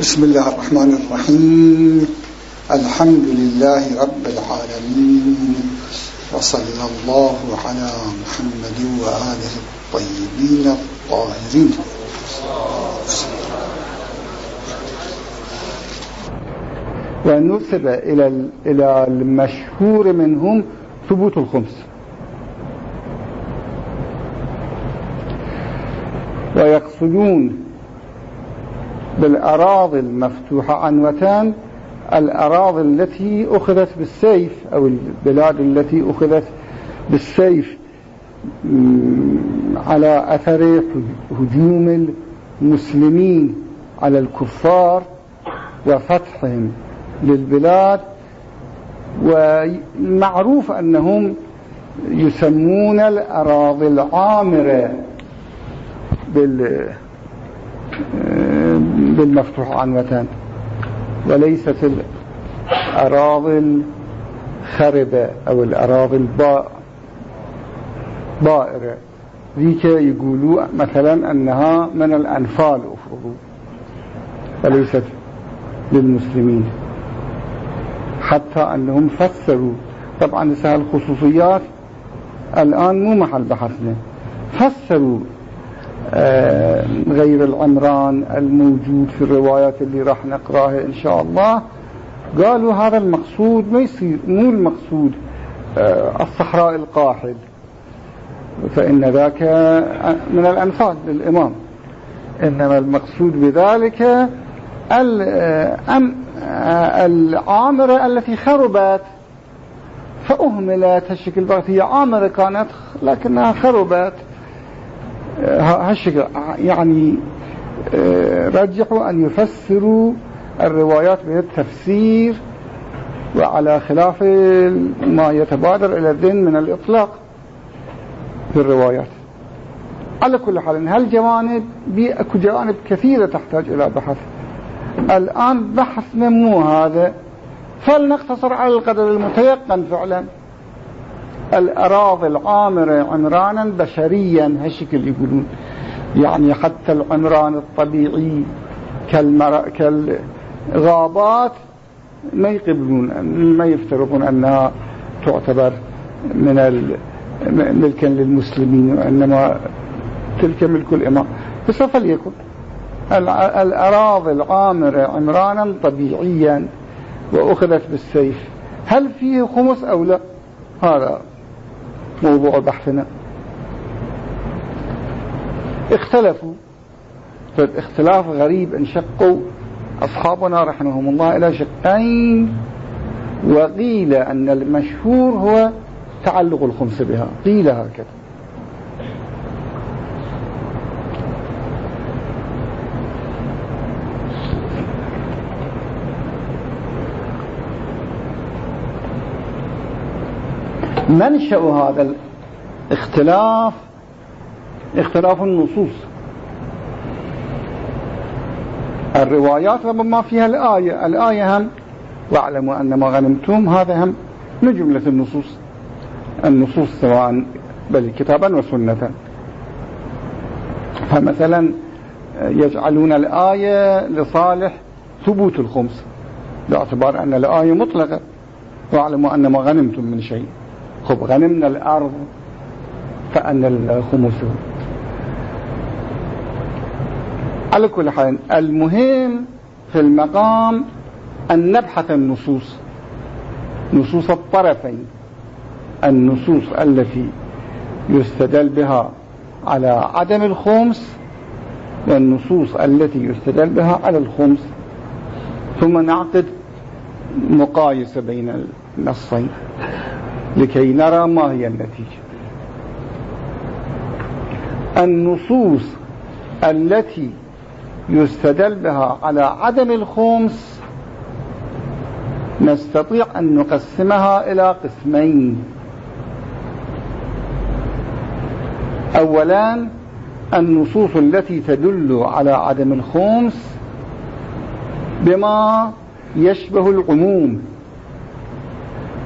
بسم الله الرحمن الرحيم. الحمد لله رب العالمين. وصلى الله على محمد وآله الطيبين الطاهرين. ونسب إلى إلى المشهور منهم ثبوت الخمس. ويقصدون بالأراضي المفتوحة عنوتان الأراضي التي أخذت بالسيف أو البلاد التي أخذت بالسيف على أثر هجوم المسلمين على الكفار وفتحهم للبلاد. والمعروف أنهم يسمون الأراضي العامرة بال بالمفتوح عنوة وليست الأراضي الخربة أو الأراضي البائرة ذيك يقولوا مثلا أنها من الأنفال أفرضوا. وليست للمسلمين. حتى أنهم فسروا. طبعا سهل الخصوصيات. الآن مو محل بحثنا. فسروا. غير العمران الموجود في الروايات اللي راح نقرأها إن شاء الله. قالوا هذا المقصود ما يصير مو المقصود آه، الصحراء القاحل. فإن ذاك من الأنفال للإمام. إنما المقصود بذلك آه، العامرة التي خربت فأهملت هالشكل. هي عامرة كانت لكنها خربت. هالشكل يعني آه، رجحوا أن يفسروا الروايات بالتفسير وعلى خلاف ما يتبادر إلى الذهن من الإطلاق في الروايات. على كل حال هالجوانب أكو جوانب كثيرة تحتاج إلى بحث. الآن بحثنا مو هذا فلنقتصر على القدر المتيقن فعلا. الأراضي العامرة عمرانا بشريا هالشكل يقولون. يعني حتى العمران الطبيعي كالمر... كالغابات ما يقبلون ما يفترضون أنها تعتبر من. ملكا للمسلمين وإنما تلك ملك الإمام. فسوف ليكن. الأراضي العامرة عمرانا طبيعيا وأخذت بالسيف. هل فيه خمس أو لا؟ هذا موضوع بحثنا. اختلفوا. فالاختلاف غريب انشقوا أصحابنا رحمهم الله إلى شقين وقيل أن المشهور هو تعلق الخمس بها. قيل هكذا. منشأ هذا الاختلاف اختلاف النصوص. الروايات ربما فيها الآية الآية هم واعلموا أن ما غنمتم هذا هم من جملة النصوص. النصوص سواء بل كتابا وسنة. فمثلا يجعلون الآية لصالح ثبوت الخمس باعتبار أن الآية مطلقة واعلموا أن ما غنمتم من شيء. خب غنمنا الأرض فأن الخمس. على كل حال المهم في المقام أن نبحث النصوص نصوص الطرفين النصوص التي يستدل بها على عدم الخمس والنصوص التي يستدل بها على الخمس. ثم نعقد مقايسة بين النصين. لكي نرى ما هي النتيجة. النصوص التي يستدل بها على عدم الخمس نستطيع أن نقسمها إلى قسمين. أولا النصوص التي تدل على عدم الخمس بما يشبه العموم.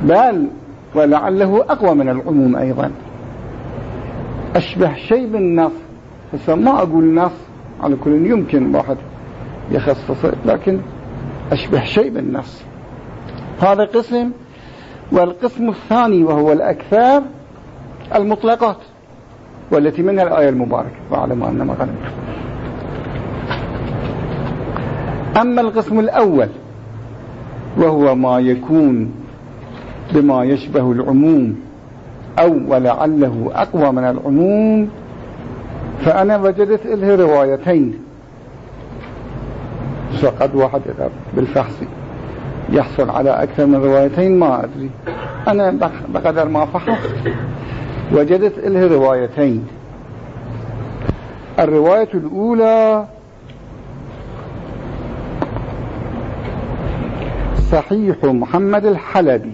بل ولعله أقوى من العموم أيضا. أشبه شيء بالنص. بس ما أقول نص على كل يمكن واحد يخصص لكن أشبه شيء بالنص. هذا قسم والقسم الثاني وهو الأكثر المطلقات والتي منها الآية المباركة واعلم أنما غنم أما القسم الأول وهو ما يكون بما يشبه العموم أو ولعله أقوى من العموم. فأنا وجدت له روايتين. فقد واحد بالفحص. يحصل على أكثر من روايتين ما أدري. أنا بقدر ما فحصت. وجدت له روايتين. الرواية الأولى صحيح محمد الحلبي.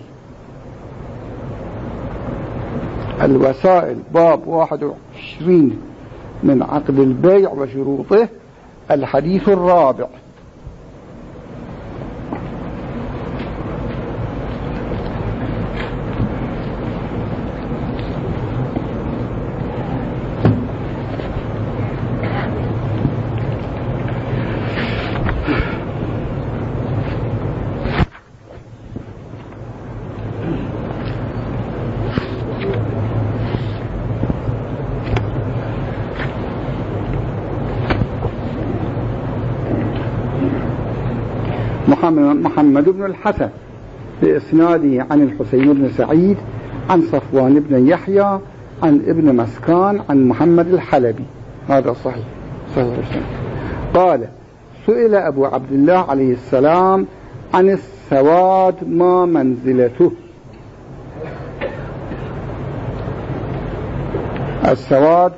الوسائل باب 21 من عقد البيع وشروطه الحديث الرابع. محمد بن الحسن بإسناده عن الحسين بن سعيد عن صفوان بن يحيى عن ابن مسكان عن محمد الحلبي. هذا صحيح. صحيح. قال سئل أبو عبد الله عليه السلام عن السواد ما منزلته. السواد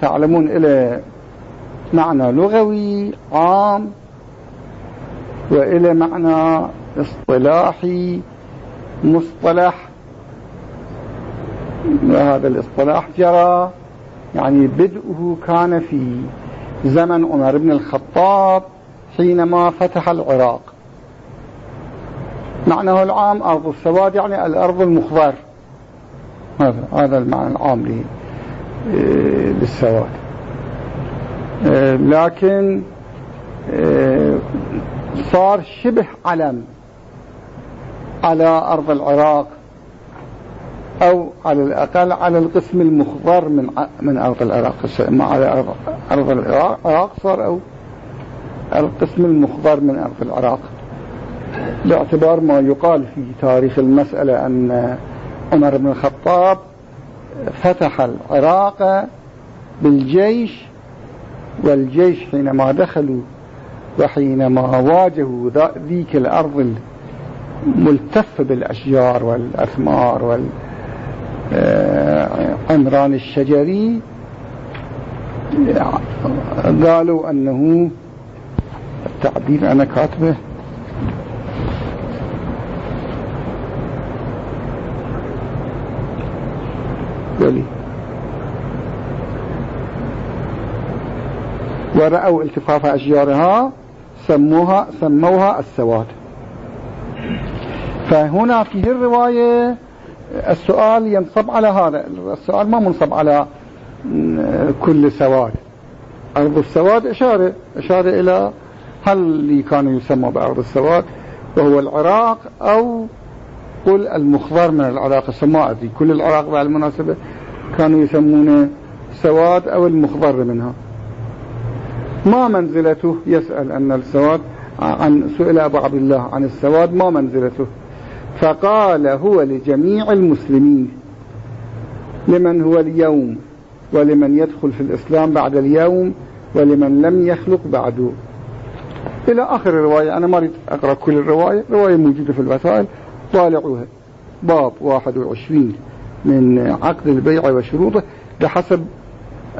تعلمون إلى معنى لغوي عام وإلى معنى اصطلاحي مصطلح. وهذا الاصطلاح جرى يعني بدءه كان في زمن عمر بن الخطاب حينما فتح العراق. معناه العام أرض السواد يعني الأرض المخضر. هذا هذا المعنى العام للسواد. آه، لكن آه، صار شبه علم على أرض العراق أو على الأقل على القسم المخضر من من أرض العراق. ما على أرض العراق صار أو القسم المخضر من أرض العراق. باعتبار ما يقال في تاريخ المسألة أن عمر بن الخطاب فتح العراق بالجيش والجيش حينما دخلوا وحينما واجهوا ذيك الأرض الملتفة بالأشجار والأثمار والعمران الشجري قالوا أنه التعبير أنا كاتبه. ورأوا التفاف أشجارها. سموها سموها السواد. فهنا في الرواية السؤال ينصب على هذا. السؤال ما منصب على كل سواد. أرض السواد إشارة إشارة إلى هل اللي كانوا يسمى بأرض السواد وهو العراق أو قل المخضر من العراق. السماء كل العراق بالمناسبة كانوا يسمونه سواد أو المخضر منها. ما منزلته؟ يسأل أن السواد عن سئل أبو عبد الله عن السواد ما منزلته؟ فقال هو لجميع المسلمين لمن هو اليوم ولمن يدخل في الإسلام بعد اليوم ولمن لم يخلق بعده إلى آخر الرواية أنا ما أريد أقرأ كل الرواية الرواية موجودة في الوسائل طالعوها. باب 21 من عقد البيع وشروطه بحسب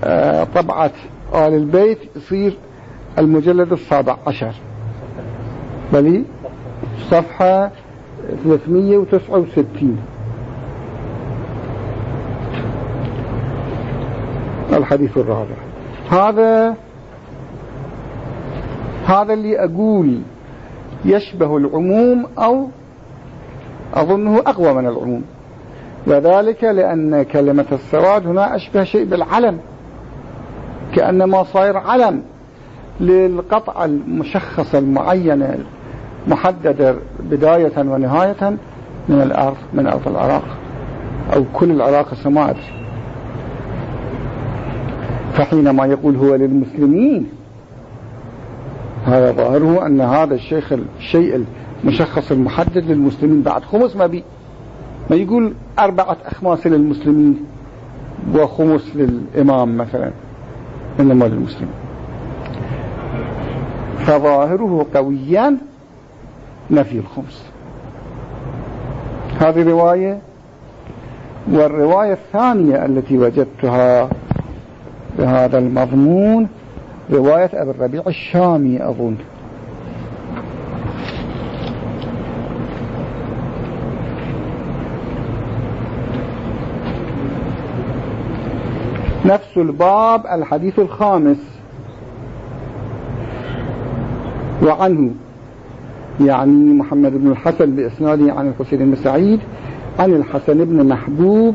آه، طبعة آل البيت يصير المجلد السابع عشر. بلي؟ صفحة 369 الحديث الرابع. هذا هذا اللي أقول يشبه العموم أو أظنه أقوى من العموم. وذلك لأن كلمة السواد هنا أشبه شيء بالعلم. كأنما صاير علم للقطع المشخص المعينة محددة بداية ونهاية من الأرض من أرض العراق أو كل العراق ما أدري فحينما يقول هو للمسلمين هذا ظاهره أن هذا الشيخ الشيء المشخص المحدد للمسلمين بعد خمس ما بي ما يقول أربعة أخماس للمسلمين وخمس للإمام مثلا. إنما للمسلمين فظاهره قويا نفي الخمس هذه رواية والرواية الثانية التي وجدتها بهذا المضمون رواية أبي الربيع الشامي أظن. نفس الباب الحديث الخامس. وعنه يعني محمد بن الحسن بإسناده عن الحسين بن سعيد عن الحسن بن محبوب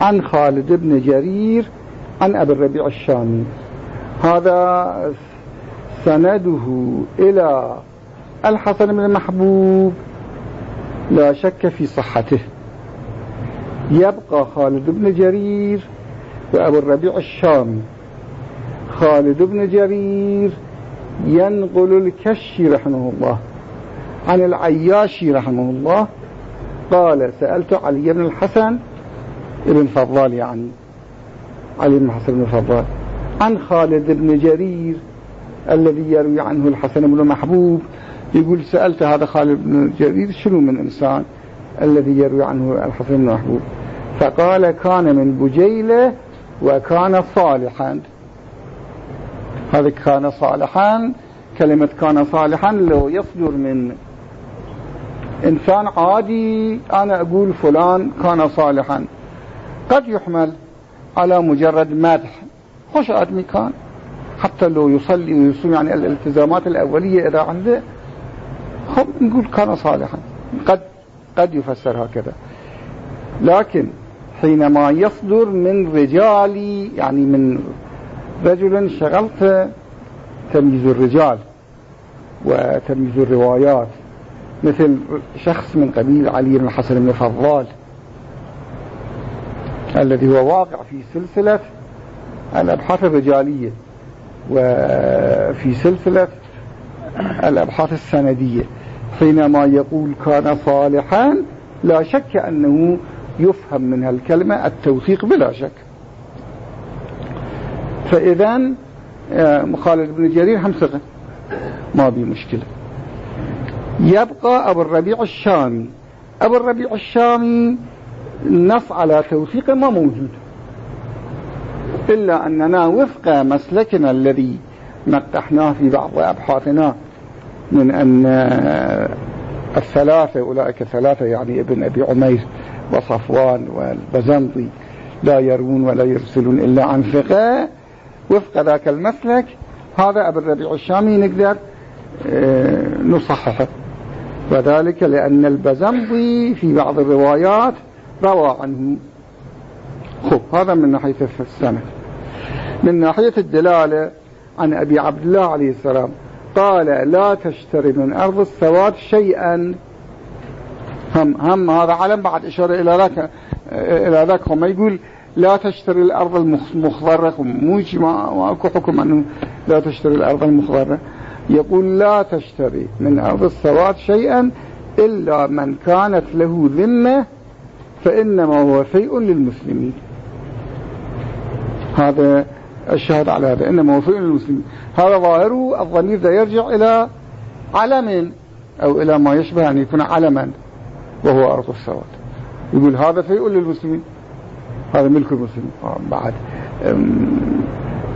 عن خالد بن جرير عن أبي الربيع الشامي. هذا سنده إلى الحسن بن محبوب. لا شك في صحته. يبقى خالد بن جرير وأبو الربيع الشامي. خالد بن جرير ينقل الكشي رحمه الله عن العياشي رحمه الله. قال سألت علي بن الحسن ابن فضال يعني علي بن الحسن بن فضال عن خالد بن جرير الذي يروي عنه الحسن بن محبوب. يقول سألت هذا خالد بن جرير شنو من إنسان الذي يروي عنه الحسن بن محبوب؟ فقال كان من بجيلة وكان صالحا. هذا كان صالحا كلمة كان صالحا لو يصدر من إنسان عادي أنا أقول فلان كان صالحا. قد يحمل على مجرد مدح. خوش آدمي كان. حتى لو يصلي ويصوم يعني الالتزامات الأولية إذا عنده خب نقول كان صالحا. قد قد يفسر هكذا لكن حينما يصدر من رجالي يعني من رجل شغلت تمييز الرجال وتمييز الروايات مثل شخص من قبيل علي بن الحسن بن فضال الذي هو واقع في سلسلة الأبحاث الرجالية وفي سلسلة الأبحاث السندية. حينما يقول كان صالحا لا شك أنه يفهم من هالكلمة التوثيق بلا شك. فإذا آه، خالد بن جرير هم ثقة. ما بي مشكلة. يبقى أبو الربيع الشامي. أبو الربيع الشامي نص على توثيق ما موجود. إلا أننا وفق مسلكنا الذي نقحناه في بعض أبحاثنا من أن الثلاثة أولئك الثلاثة يعني ابن أبي عمير وصفوان والبزنطي لا يرون ولا يرسلون إلا عن ثقة. وفق ذاك المسلك هذا أبو الربيع الشامي نقدر آه، نصححه. وذلك لأن البزنطي في بعض الروايات روى عنه. خب هذا من ناحية السنة من ناحية الدلالة عن أبي عبد الله عليه السلام قال لا تشتري من أرض السواد شيئا هم, هم هذا علم بعد إشارة إلى ذاك إلى ذاك ما يقول لا تشتري الأرض المخضرة. مو ما أكو حكم أنه لا تشتري الأرض المخضرة. يقول لا تشتري من أرض السواد شيئا إلا من كانت له ذمة فإنما هو شيء للمسلمين. هذا الشهد على هذا إنما هو شيء للمسلمين. هذا ظاهره الضمير يرجع إلى علم أو إلى ما يشبه أن يكون علما. وهو أرض السواد يقول هذا شيء للمسلمين. هذا ملك المسلمين. بعد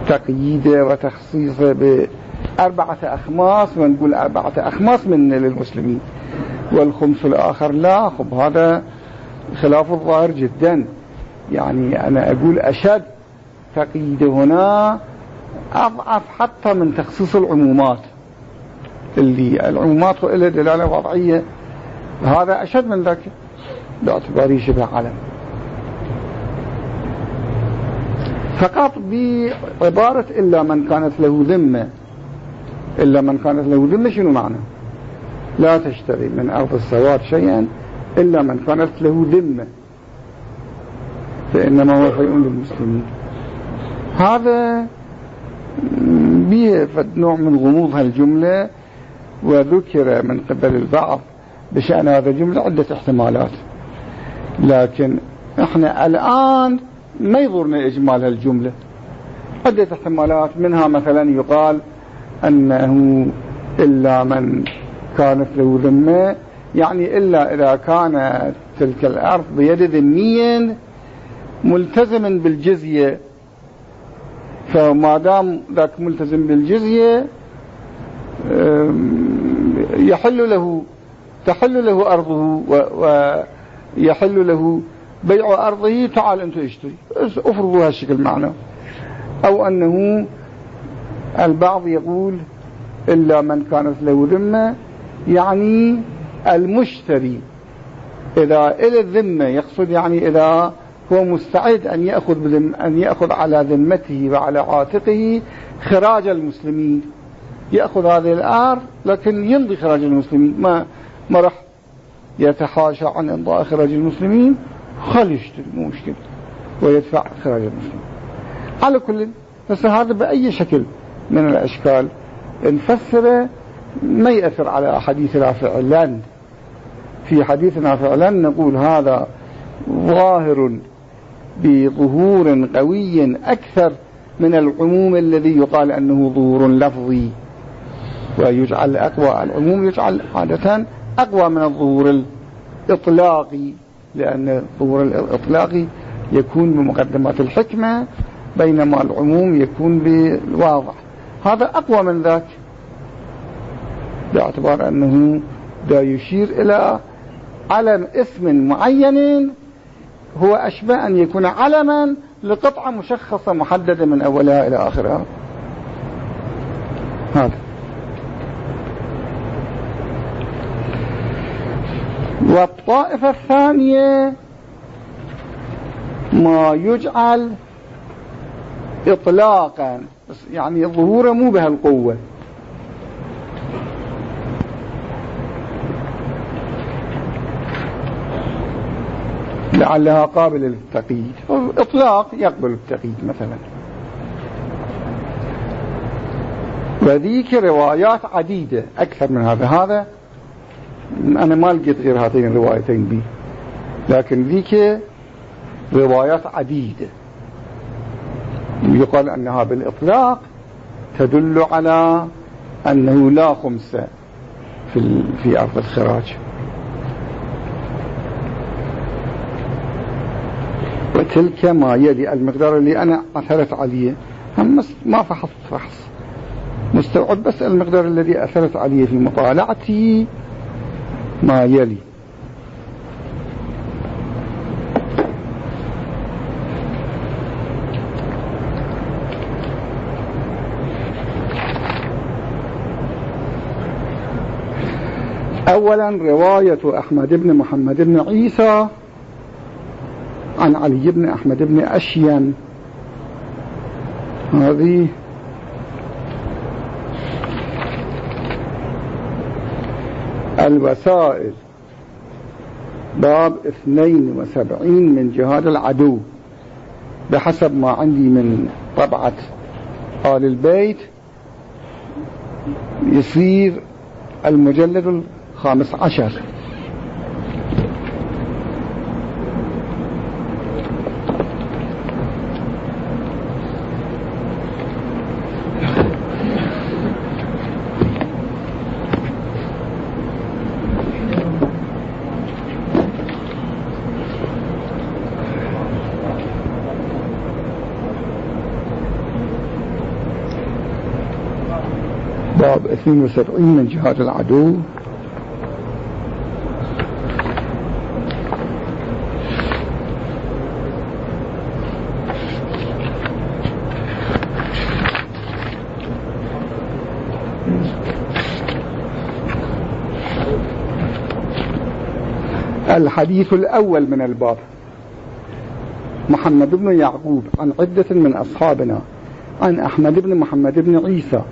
تقييده وتخصيصه بأربعة أخماس ونقول أربعة أخماس من للمسلمين. والخمس الآخر لا خب هذا خلاف الظاهر جدا. يعني أنا أقول أشد تقييد هنا أضعف حتى من تخصيص العمومات. اللي العمومات إلى دلالة وضعية هذا أشد من ذاك. باعتباره شبه علم. فقط بعبارة إلا من كانت له ذمة. إلا من كانت له ذمة شنو معنى؟ لا تشتري من أرض السواد شيئا إلا من كانت له ذمة. فإنما هو شيء للمسلمين. هذا به نوع من غموض هالجملة وذكر من قبل البعض بشأن هذا الجملة عدة احتمالات. لكن إحنا الآن ما يضرنا إجمال هالجملة. عدة احتمالات منها مثلا يقال أنه إلا من كانت له ذمة يعني إلا إذا كانت تلك الأرض بيد ذمي ملتزم بالجزية. فما دام ذاك ملتزم بالجزية يحل له تحل له أرضه ويحل له بيع أرضه تعال أنت اشتري. افرضوا هالشكل معنا. أو أنه البعض يقول إلا من كانت له ذمة يعني المشتري. إذا إلى الذمة يقصد يعني إذا هو مستعد أن يأخذ, أن يأخذ على ذمته وعلى عاتقه خراج المسلمين. يأخذ هذه الآر لكن يمضي خراج المسلمين. ما ما راح يتحاشى عن إمضاء خراج المسلمين خل يشتري مو مشكلة ويدفع خراج المسلمين. على كل بس هذا بأي شكل من الأشكال؟ نفسر ما يأثر على حديثنا فعلا في حديثنا فعلا نقول هذا ظاهر بظهور قوي أكثر من العموم الذي يقال أنه ظهور لفظي. ويجعل أقوى العموم يجعل عادة أقوى من الظهور الإطلاقي لأن الظهور الإطلاقي يكون بمقدمات الحكمة بينما العموم يكون بالواضح. هذا أقوى من ذاك باعتبار أنه دا يشير إلى علم اسم معين هو أشبه أن يكون علما لقطعة مشخصة محددة من أولها إلى آخرها. هذا. والطائفة الثانية ما يجعل إطلاقا يعني ظهوره مو بهالقوة. لعلها قابلة للتقييد. إطلاق يقبل التقييد مثلا. وذيك روايات عديدة أكثر من هذا. هذا أنا ما لقيت غير هاتين الروايتين بي. لكن ذيك روايات عديدة. يقال أنها بالإطلاق تدل على أنه لا خمس في, في أرض الخراج. وتلك ما يلي المقدار اللي أنا أثرت عليه. هم ما فحصت فحص. مستوعب بس المقدار الذي أثرت عليه في مطالعتي ما يلي. أولا رواية أحمد بن محمد بن عيسى عن علي بن أحمد بن أشين هذه الوسائل. باب 72 من جهاد العدو. بحسب ما عندي من طبعة آل البيت يصير المجلد الخامس عشر باب 72 من جهاد العدو. الحديث الأول من الباب. محمد بن يعقوب عن عدة من أصحابنا. عن أحمد بن محمد بن عيسى.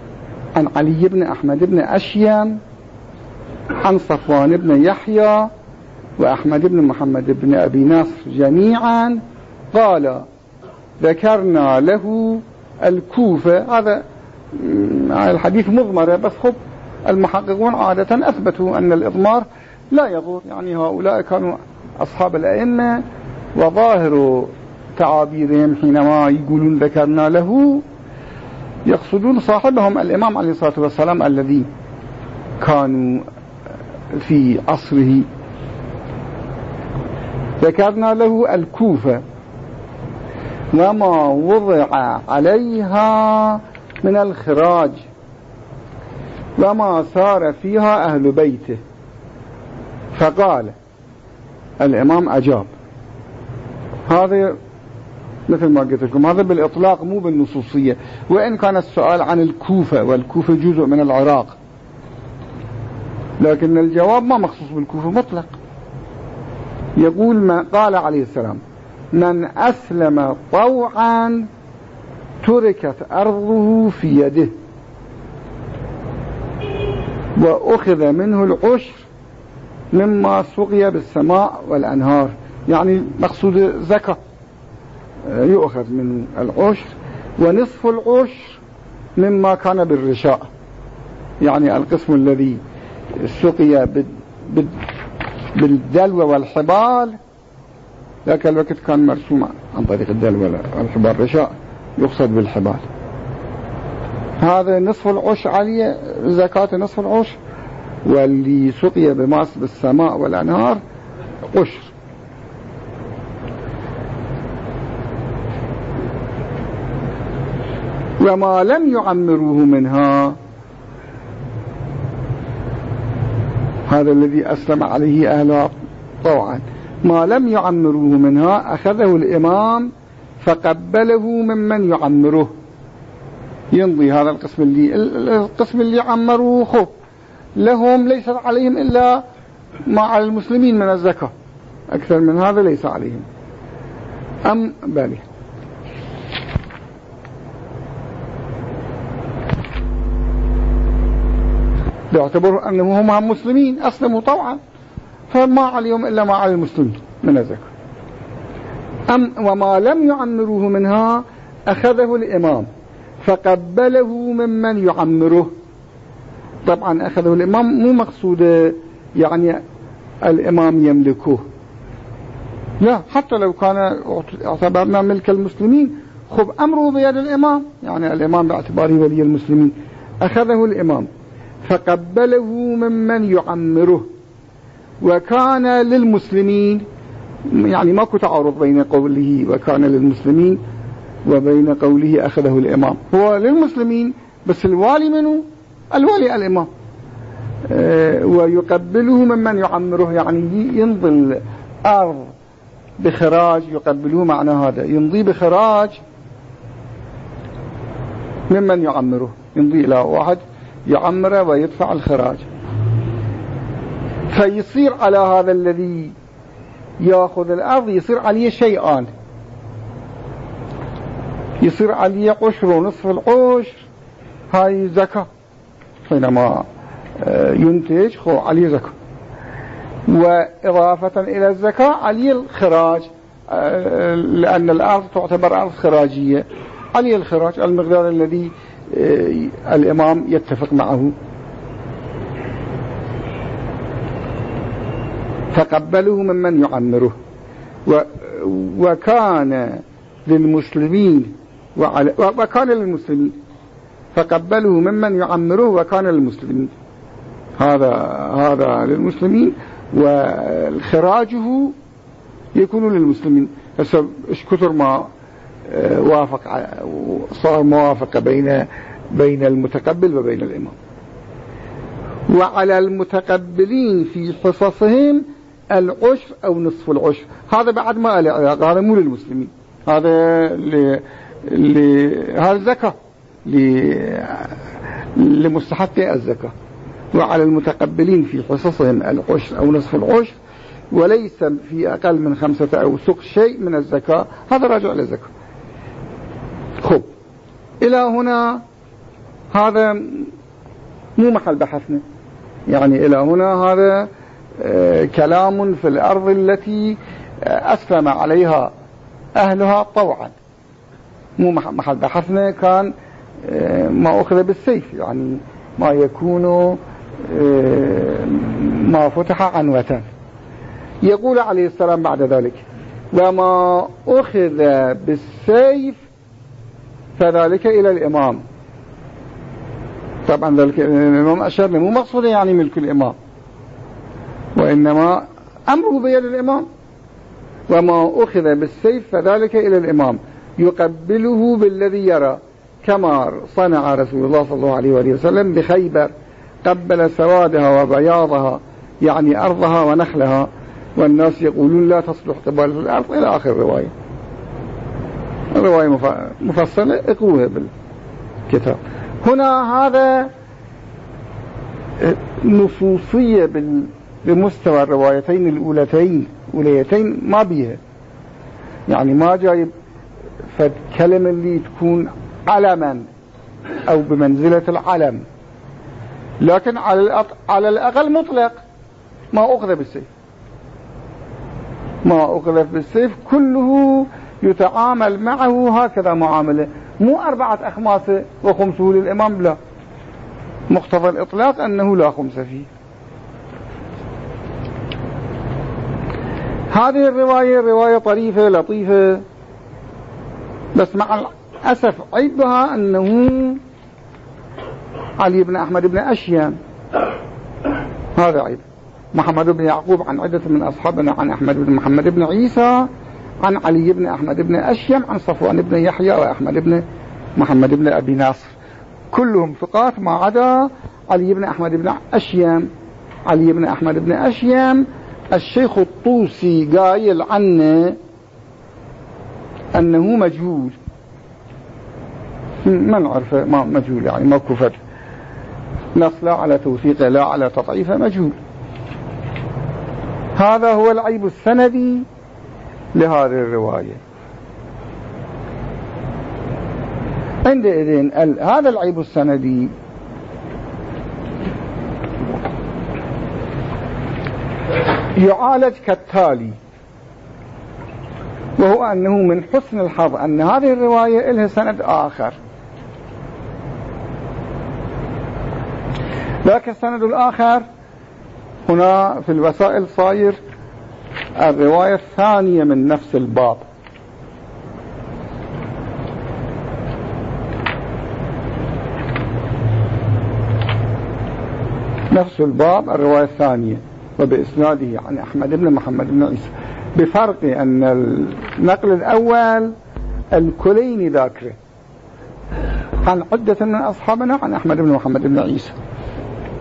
عن علي بن أحمد بن أشيم عن صفوان بن يحيى وأحمد بن محمد بن أبي نصر جميعا قال ذكرنا له الكوفة. هذا الحديث مضمرة بس خب المحققون عادة أثبتوا أن الإضمار لا يضر. يعني هؤلاء كانوا أصحاب الأئمة وظاهر تعابيرهم حينما يقولون ذكرنا له يقصدون صاحبهم الإمام عليه الصلاة والسلام الذي كانوا في عصره. ذكرنا له الكوفة وما وضع عليها من الخراج وما سار فيها أهل بيته. فقال الإمام أجاب. هذا مثل ما قلت لكم هذا بالإطلاق مو بالنصوصية. وإن كان السؤال عن الكوفة والكوفة جزء من العراق. لكن الجواب ما مخصوص بالكوفة مطلق. يقول ما قال عليه السلام من أسلم طوعا تركت أرضه في يده. وأخذ منه العشر مما سقي بالسماء والأنهار. يعني مقصود زكاة. يؤخذ من العشر ونصف العشر مما كان بالرشاء. يعني القسم الذي سقي بالدلو والحبال ذاك الوقت كان مرسوم عن طريق الدلو والحبال رشاء يقصد بالحبال. هذا نصف العشر عليه زكاة نصف العشر واللي سقي بماس بالسماء والأنهار عشر. وما لم يعمروه منها. هذا الذي أسلم عليه أهلها طوعا. ما لم يعمروه منها أخذه الإمام فقبله ممن يعمره. يمضي هذا القسم اللي القسم اللي عمروه. خب لهم ليس عليهم إلا ما على المسلمين من الزكاة. أكثر من هذا ليس عليهم. أم بالي يعتبر أنهم هم مسلمين أسلموا طوعا فما عليهم إلا ما على المسلمين من الزكاة أم وما لم يعمروه منها أخذه الإمام فقبله ممن يعمره. طبعا أخذه الإمام مو مقصود يعني الإمام يملكه. لا حتى لو كان اعتبرنا ملك المسلمين خب أمره بيد الإمام. يعني الإمام باعتباره ولي المسلمين أخذه الإمام. فقبله ممن يعمره. وكان للمسلمين يعني ماكو تعارض بين قوله وكان للمسلمين وبين قوله أخذه الإمام. هو للمسلمين بس الوالي منه الوالي الإمام. أه ويقبله ممن يعمره يعني ينضي الأرض بخراج يقبله معنى هذا. يمضي بخراج ممن يعمره يمضي إلى واحد. يعمره ويدفع الخراج. فيصير على هذا الذي ياخذ الأرض يصير عليه شيئان. يصير عليه عشر ونصف العشر. هاي زكاة. حينما آه، ينتج خو عليه زكاة. وإضافة إلى الزكاة عليه الخراج. آه، لأن الأرض تعتبر أرض خراجية. عليه الخراج المقدار الذي الإمام يتفق معه. فقبله ممن يعمره. وكان للمسلمين وعلى وكان للمسلمين. فقبله ممن يعمره وكان للمسلمين. هذا هذا للمسلمين. وخراجه يكون للمسلمين. هسه إيش كثر ما آه، وافق صار موافقة بين بين المتقبل وبين الإمام. وعلى المتقبلين في حصصهم العشر أو نصف العشر هذا بعد ما علاقة هذا مو للمسلمين. هذا ل... ل... هذا زكاة ل... لمستحقي الزكاة. وعلى المتقبلين في حصصهم العشر أو نصف العشر وليس في أقل من خمسة أو سق شيء من الزكاة. هذا راجع للزكاة خب إلى هنا هذا مو محل بحثنا. يعني إلى هنا هذا آه، كلام في الأرض التي آه، أسلم عليها أهلها طوعا. مو محل بحثنا كان آه، ما أخذ بالسيف. يعني ما يكون ما فتح عنوة يقول عليه السلام بعد ذلك وما أخذ بالسيف فذلك إلى الإمام. طبعا ذلك الإمام أشار مو مقصود يعني ملك الإمام. وإنما أمره بيد الإمام. وما أخذ بالسيف فذلك إلى الإمام. يقبله بالذي يرى. كما صنع رسول الله صلى الله عليه وآله وسلم بخيبر. قبل سوادها وبياضها يعني أرضها ونخلها. والناس يقولون لا تصلح قبالة الأرض. إلى آخر الرواية. الرواية مفصلة اقوها بالكتاب. هنا هذا نصوصية بمستوى الروايتين الأولتين أوليتين ما بيها. يعني ما جايب فالكلمة اللي تكون علما أو بمنزلة العلم. لكن على على الأقل مطلق. ما أخذ بالسيف. ما أخذ بالسيف. كله يتعامل معه هكذا معاملة. مو أربعة أخماس وخمسه للإمام لا. مقتضى الإطلاق أنه لا خمس فيه. هذه الرواية رواية طريفة لطيفة. بس مع الأسف عيبها أنه علي بن أحمد بن أشيم هذا عيب. محمد بن يعقوب عن عدة من أصحابنا عن أحمد بن محمد بن عيسى عن علي بن أحمد بن أشيم عن صفوان بن يحيى وأحمد بن محمد بن أبي ناصر. كلهم ثقات ما عدا علي بن أحمد بن أشيم. علي بن أحمد بن أشيم الشيخ الطوسي قايل عنه أنه مجهول. ما نعرفه ما مجهول يعني ما كفر نص لا على توثيقه لا على تضعيفه مجهول. هذا هو العيب السندي. لهذه الرواية. عندئذ هذا العيب السندي. يعالج كالتالي. وهو أنه من حسن الحظ أن هذه الرواية لها سند آخر. ذاك السند الآخر هنا في الوسائل صاير الرواية الثانية من نفس الباب. نفس الباب الرواية الثانية وبإسناده عن أحمد بن محمد بن عيسى. بفرق أن النقل الأول الكلين ذاكره. عن عدة من أصحابنا عن أحمد بن محمد بن عيسى.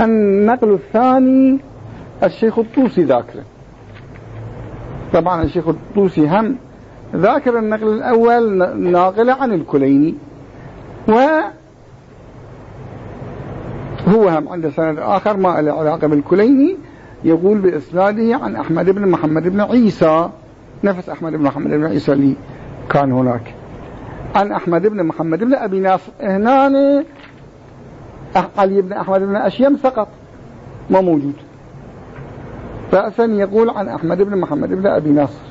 النقل الثاني الشيخ الطوسي ذاكره. طبعا الشيخ الطوسي هم ذاكر النقل الأول ناقل عن الكليني و هو هم عنده سند آخر ما له علاقة بالكليني يقول بإسناده عن أحمد بن محمد بن عيسى نفس أحمد بن محمد بن عيسى اللي كان هناك. عن أحمد بن محمد بن أبي ناصر هنا علي بن أحمد بن أشيم سقط ما موجود. رأسا يقول عن أحمد بن محمد بن أبي ناصر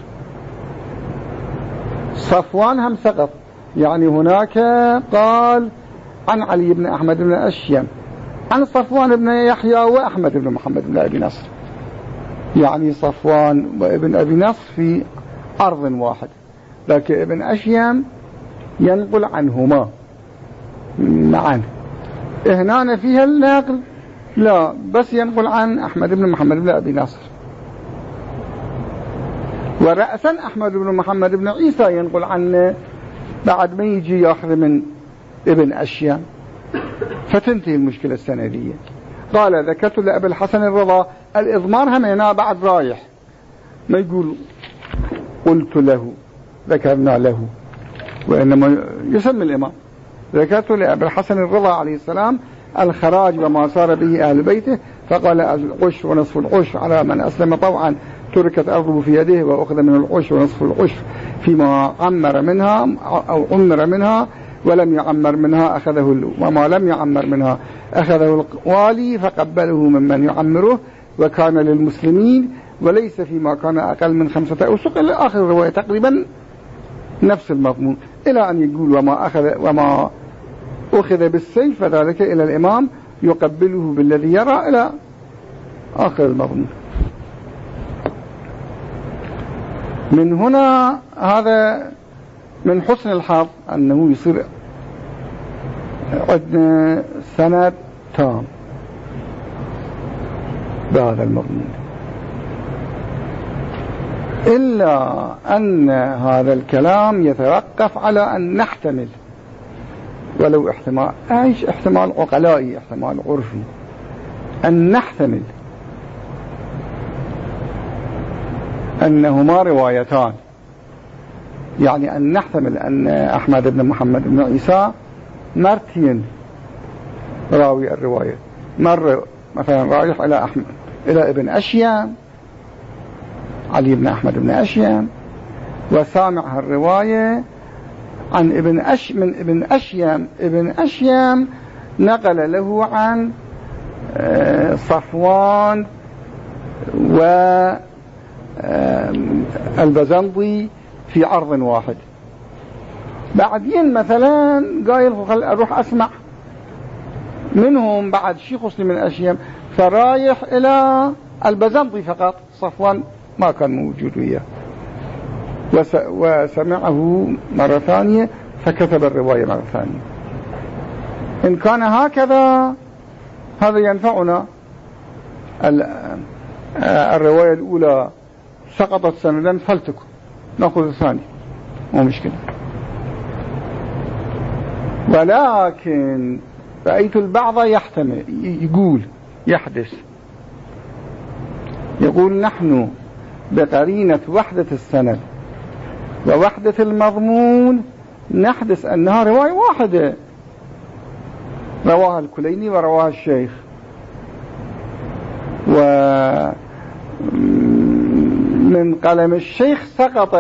صفوان هم سقط. يعني هناك قال عن علي بن أحمد بن أشيم عن صفوان بن يحيى وأحمد بن محمد بن أبي نصر. يعني صفوان وابن أبي نصر في أرض واحد لكن ابن أشيم ينقل عنهما. معا هنا فيها النقل. لا بس ينقل عن أحمد بن محمد بن أبي نصر. ورأسا أحمد بن محمد بن عيسى ينقل عنه بعد ما يجي يأخذ من ابن أشيم فتنتهي المشكلة السندية. قال ذكرت لأبي الحسن الرضا الإضمار هم هنا بعد رايح. ما يقول؟ قلت له ذكرنا له. وإنما يسمي الإمام. ذكرت لأبي الحسن الرضا عليه السلام الخراج وما صار به أهل بيته. فقال العشر ونصف العشر على من أسلم طوعا تركت أرضه في يده وأخذ من العشر ونصف العشر فيما عمر منها أو عمر منها ولم يعمر منها أخذه وما لم يعمر منها أخذه الوالي فقبله ممن يعمره وكان للمسلمين وليس فيما كان أقل من خمسة أوسق إلى آخر الرواية تقريبا نفس المضمون إلى أن يقول وما أخذ وما أخذ بالسيف فذلك إلى الإمام يقبله بالذي يرى إلى آخر المضمون من هنا هذا من حسن الحظ أنه يصير عندنا سند تام بهذا المضمون. إلا أن هذا الكلام يتوقف على أن نحتمل ولو احتمال أيش احتمال؟ عقلائي احتمال عرفي أن نحتمل أنهما روايتان. يعني أن نحتمل أن أحمد بن محمد بن عيسى مرتين راوي الرواية. مر مثلا رايح إلى أحمد إلى ابن أشيام علي بن أحمد بن أشيام وسامع الرواية عن ابن أش من ابن أشيام ابن أشيام نقل له عن آه، صفوان و البزنطي في عرض واحد. بعدين مثلا قايل خل أروح أسمع منهم بعد شيخ مسلم من الاشياء فرايح إلى البزنطي فقط صفوان ما كان موجود وياه. وسمعه مرة ثانية فكتب الرواية مرة ثانية. إن كان هكذا هذا ينفعنا. الرواية الأولى سقطت سندا فلتكن. نأخذ الثاني مو مشكلة. ولكن رأيت البعض يحتمل يقول يحدث. يقول نحن بقرينة وحدة السند ووحدة المضمون نحدث أنها رواية واحدة. رواها الكليني ورواها الشيخ. و من قلم الشيخ سقط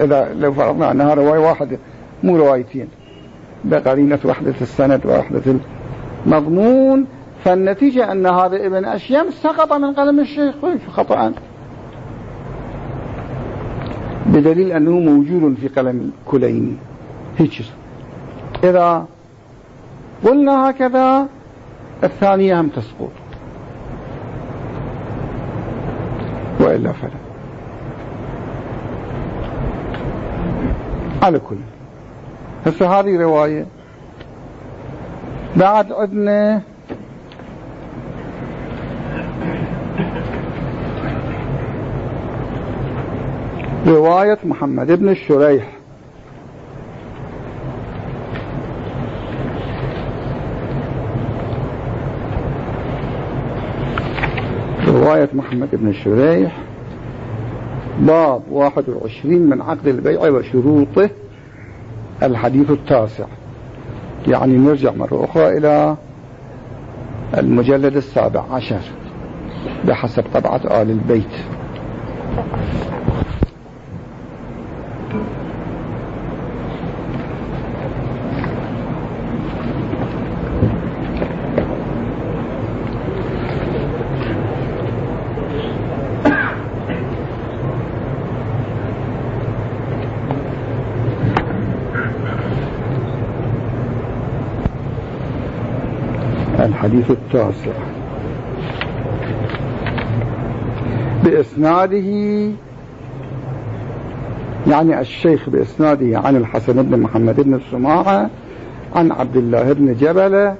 إذا لو فرضنا أنها رواية واحدة مو روايتين. بقرينة وحدة السند ووحدة المضمون. فالنتيجة أن هذا ابن أشيم سقط من قلم الشيخ. خطأ؟ بدليل أنه موجود في قلم كليني هيك. إذا قلنا هكذا الثانية هم تسقط. وإلا فلا. على كل. هسه هذه رواية. بعد عندنا رواية محمد بن الشريح رواية محمد بن الشريح باب 21 من عقد البيع وشروطه. الحديث التاسع. يعني نرجع مرة أخرى إلى المجلد السابع عشر. بحسب طبعة آل البيت. الحديث التاسع. بإسناده يعني الشيخ بإسناده عن الحسن بن محمد بن السماعة عن عبد الله بن جبل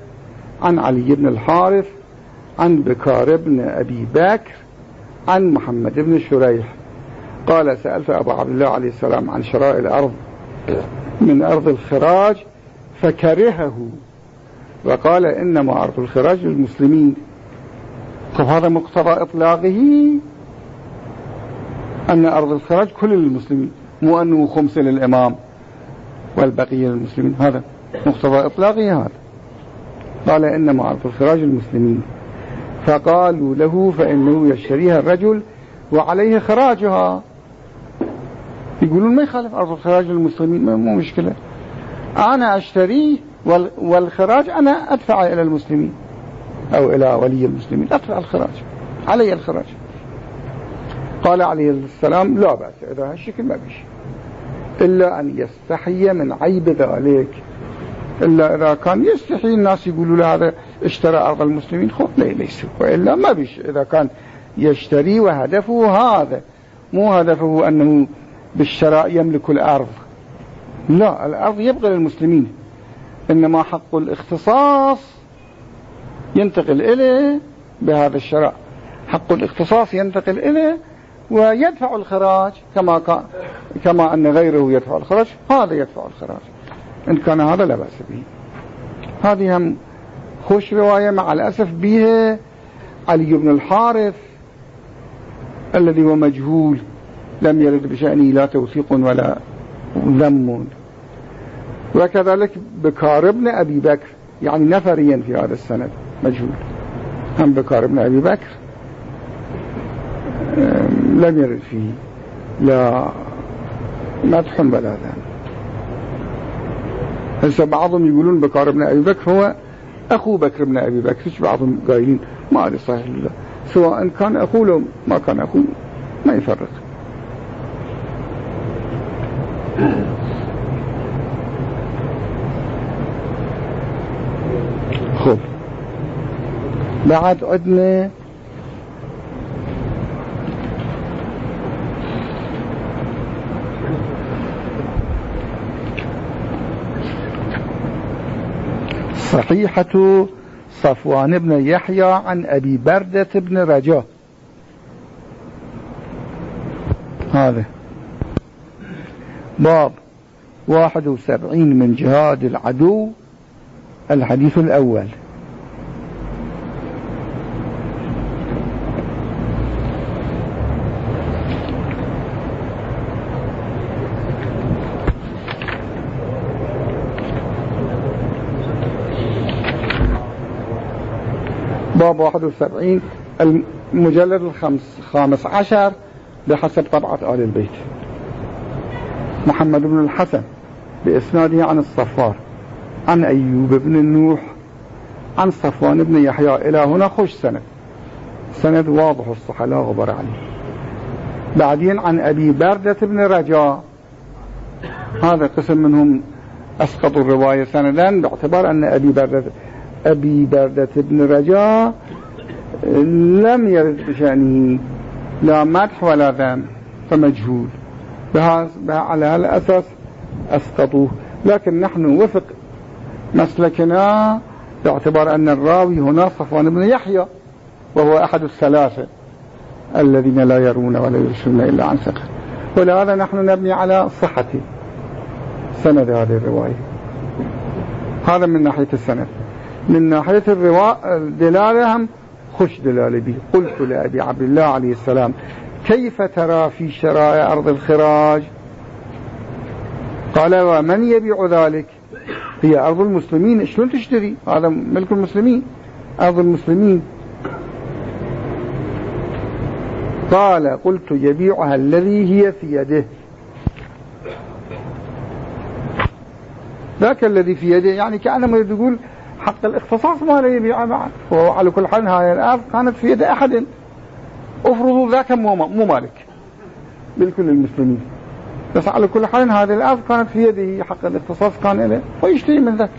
عن علي بن الحارث عن بكار بن أبي بكر عن محمد بن شريح. قال سألت أبو عبد الله عليه السلام عن شراء الأرض من أرض الخراج فكرهه. وقال إنما أرض الخراج للمسلمين. فهذا مقتضى إطلاقه؟ أن أرض الخراج كل للمسلمين مو أنه خمس للإمام والبقية للمسلمين. هذا مقتضى إطلاقه هذا. قال إنما أرض الخراج للمسلمين. فقالوا له فإنه يشتريها الرجل وعليه خراجها. يقولون ما يخالف أرض الخراج للمسلمين مو مشكلة. أنا أشتريه والخراج أنا أدفع إلى المسلمين أو إلى ولي المسلمين أدفع الخراج علي الخراج. قال عليه السلام لا بأس إذا هالشكل ما بيش إلا أن يستحي من عيب ذلك. إلا إذا كان يستحي الناس يقولوا له هذا اشترى أرض المسلمين خب ليس؟ وإلا ما بيش إذا كان يشتري وهدفه هذا مو هدفه أنه بالشراء يملك الأرض. لا الأرض يبقى للمسلمين. إنما حق الاختصاص ينتقل إليه بهذا الشراء حق الاختصاص ينتقل إليه ويدفع الخراج كما كان كما أن غيره يدفع الخراج هذا يدفع الخراج. إن كان هذا لا بأس به. هذه هم خوش رواية مع الأسف بها علي بن الحارث الذي هو مجهول لم يرد بشأنه لا توثيق ولا ذم. وكذلك بكار ابن أبي بكر يعني نفريا في هذا السند مجهول. هم بكار ابن أبي بكر لم يرد فيه. لا مدح ولا ذم هسه بعضهم يقولون بكار ابن أبي بكر هو أخو بكر ابن أبي بكر بعضهم قايلين ما أدري صحيح لا. سواء كان أخو له ما كان أخو ما يفرق. خب بعد عدنا صحيحة صفوان بن يحيى عن أبي بردة بن رجاء. هذا. باب واحد وسبعين من جهاد العدو الحديث الأول. باب 71 المجلد الخمس خامس عشر بحسب طبعة آل البيت. محمد بن الحسن بإسناده عن الصفار. عن أيوب بن النوح عن صفوان بن يحيى إلى هنا خوش سند. سند واضح الصحة لا غبر عليه. بعدين عن أبي بردة بن رجاء. هذا قسم منهم أسقطوا الرواية سندا باعتبار أن أبي بردة أبي بردة بن رجاء لم يرد بشأنه لا مدح ولا ذم فمجهول. على هذا الأساس أسقطوه. لكن نحن وفق مسلكنا باعتبار أن الراوي هنا صفوان بن يحيى وهو أحد الثلاثة الذين لا يرون ولا يرسلون إلا عن ثقة. ولهذا نحن نبني على صحة سند هذه الرواية. هذا من ناحية السند. من ناحية الدلالة هم خش دلالة به قلت لأبي عبد الله عليه السلام كيف ترى في شراء أرض الخراج؟ قال ومن يبيع ذلك؟ هي أرض المسلمين. شلون تشتري؟ هذا ملك المسلمين. أرض المسلمين. قال قلت يبيعها الذي هي في يده. ذاك الذي في يده يعني كأنما يقول حق الاختصاص ما لا يبيع بعد وعلى كل حال هاي الأرض كانت في يد أحد. افرضوا ذاك مو مالك. بالكل المسلمين بس على كل حال هذه الأرض كانت في يده حق الاختصاص كان له فيشتري من ذاك.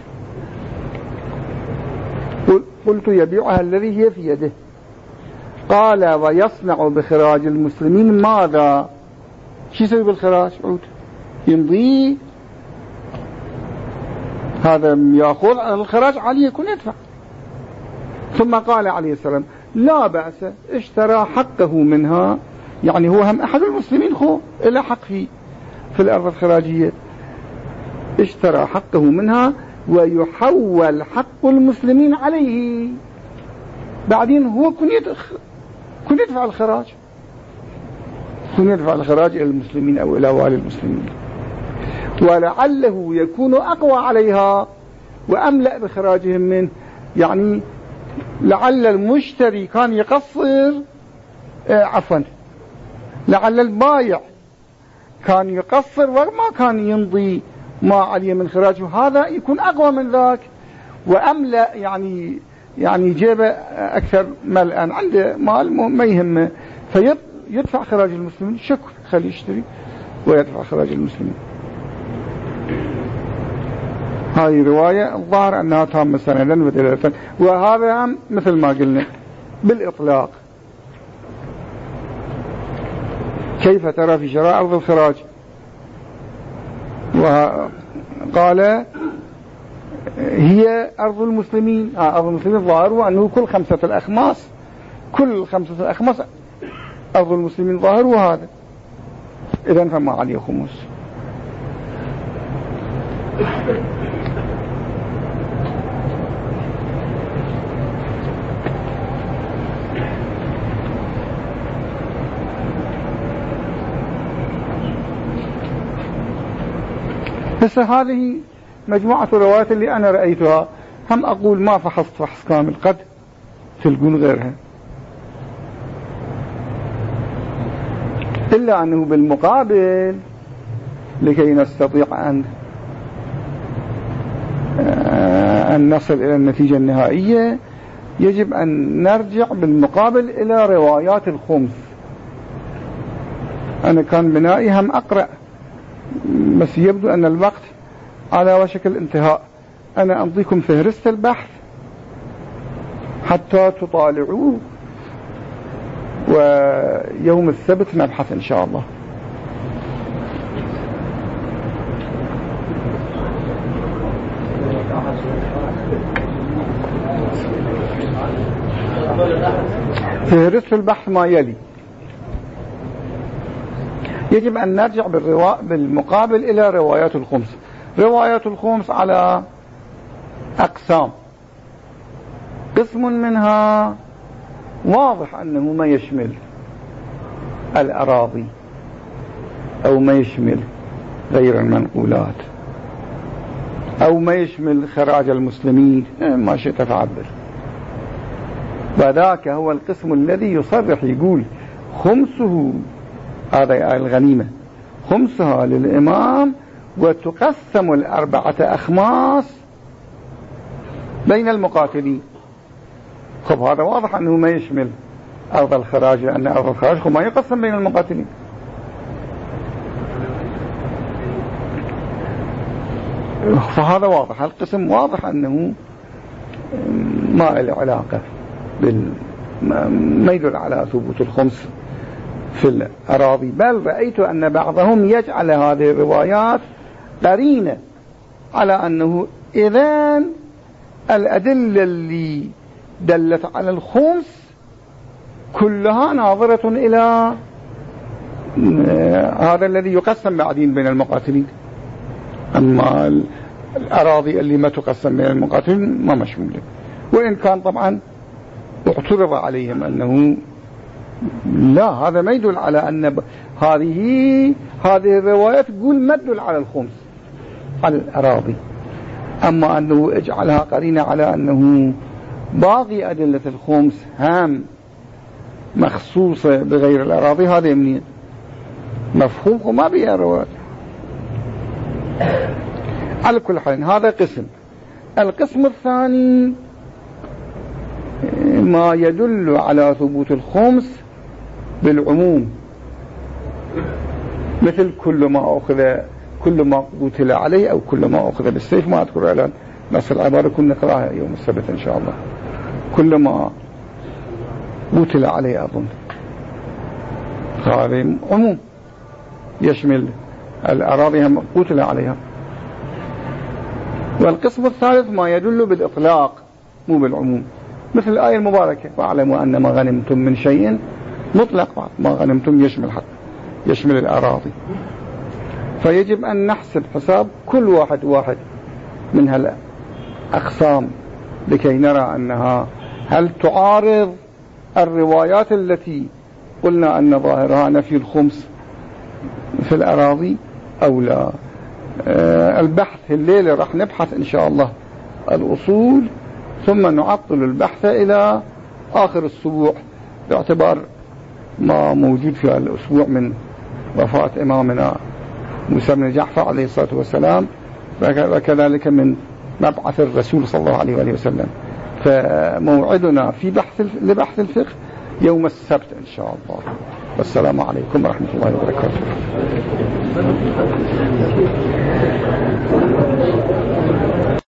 قلت يبيعها الذي هي في يده. قال ويصنع بخراج المسلمين ماذا؟ شو يسوي بالخراج؟ عود يمضي. هذا يأخذ الخراج عليه يكون يدفع. ثم قال عليه السلام لا بأس اشترى حقه منها يعني هو هم أحد المسلمين خو إلى حق في في الأرض الخراجية. اشترى حقه منها ويحول حق المسلمين عليه. بعدين هو كن يدخ كن يدفع الخراج. كن يدفع الخراج إلى المسلمين أو إلى والي المسلمين. ولعله يكون أقوى عليها وأملأ بخراجهم منه. يعني لعل المشتري كان يقصر. آه، عفوا. لعل البايع كان يقصر وما كان يمضي ما عليه من خراجه. هذا يكون أقوى من ذاك. وأملأ يعني يعني جيبه أكثر ملأ عنده مال ما يهمه فيدفع خراج المسلمين. شكر. خليه يشتري ويدفع خراج المسلمين. هذه رواية الظاهر أنها تامة سندا وهذا مثل ما قلنا بالإطلاق. كيف ترى في شراء أرض الخراج؟ وقال هي أرض المسلمين. آه أرض المسلمين ظاهر وأنه كل خمسة الأخماس كل خمسة الأخماس أرض المسلمين ظاهر وهذا. إذا فما عليه خمس بس هذه مجموعة الروايات اللي أنا رأيتها هم أقول ما فحصت فحص كامل قد تلقون غيرها. إلا أنه بالمقابل لكي نستطيع أن آه، أن نصل إلى النتيجة النهائية يجب أن نرجع بالمقابل إلى روايات الخمس. أنا كان بنائي هم أقرأ بس يبدو أن الوقت على وشك الانتهاء. أنا أنطيكم فهرست البحث حتى تطالعوه ويوم السبت نبحث إن شاء الله. فهرست البحث ما يلي. يجب أن نرجع بالمقابل إلى روايات الخمس. روايات الخمس على أقسام. قسم منها واضح أنه ما يشمل الأراضي أو ما يشمل غير المنقولات أو ما يشمل خراج المسلمين. ما شئت فعبر. وذاك هو القسم الذي يصرح يقول خمسه الغنيمة. خمسها للإمام وتقسم الأربعة أخماس بين المقاتلين. خب هذا واضح أنه ما يشمل أرض الخراج لأن أرض الخراج ما يقسم بين المقاتلين. فهذا واضح. القسم واضح أنه ما له علاقة بال ما يدل على ثبوت الخمس. في الأراضي. بل رأيت أن بعضهم يجعل هذه الروايات قرينة على أنه إذا الأدلة اللي دلت على الخمس كلها ناظرة إلى آه، هذا الذي يقسم بعدين بين المقاتلين. أما الأراضي اللي ما تقسم بين المقاتلين ما مشمولة. وإن كان طبعا اعترض عليهم أنه لا هذا ما يدل على أن هذه هذه الروايات تقول ما تدل على الخمس. على الأراضي. أما أنه اجعلها قرينة على أنه باقي أدلة الخمس هام مخصوصة بغير الأراضي هذا منين؟ مفهوم وما بيها روايات على كل حال هذا قسم. القسم الثاني ما يدل على ثبوت الخمس بالعموم. مثل كل ما أخذ كل ما قتل عليه أو كل ما أخذ بالسيف ما أذكر الآن نص العبارة كنا نقرأها يوم السبت إن شاء الله. كل ما قتل عليه أظن. هذا عموم. يشمل الأراضي هم قتل عليها. والقسم الثالث ما يدل بالإطلاق مو بالعموم. مثل الآية المباركة واعلموا أن ما غنمتم من شيء مطلق ما غنمتم يشمل حتى يشمل الأراضي. فيجب أن نحسب حساب كل واحد واحد من هالأقسام لكي نرى أنها هل تعارض الروايات التي قلنا أن ظاهرها نفي الخمس في الأراضي أو لا؟ آه، البحث الليلة راح نبحث إن شاء الله الأصول ثم نعطل البحث إلى آخر الأسبوع باعتبار ما موجود في هذا الأسبوع من وفاة إمامنا موسى بن جعفر عليه الصلاة والسلام وكذلك من مبعث الرسول صلى الله عليه وآله وسلم. فموعدنا في بحث لبحث الفقه يوم السبت إن شاء الله. والسلام عليكم ورحمة الله وبركاته.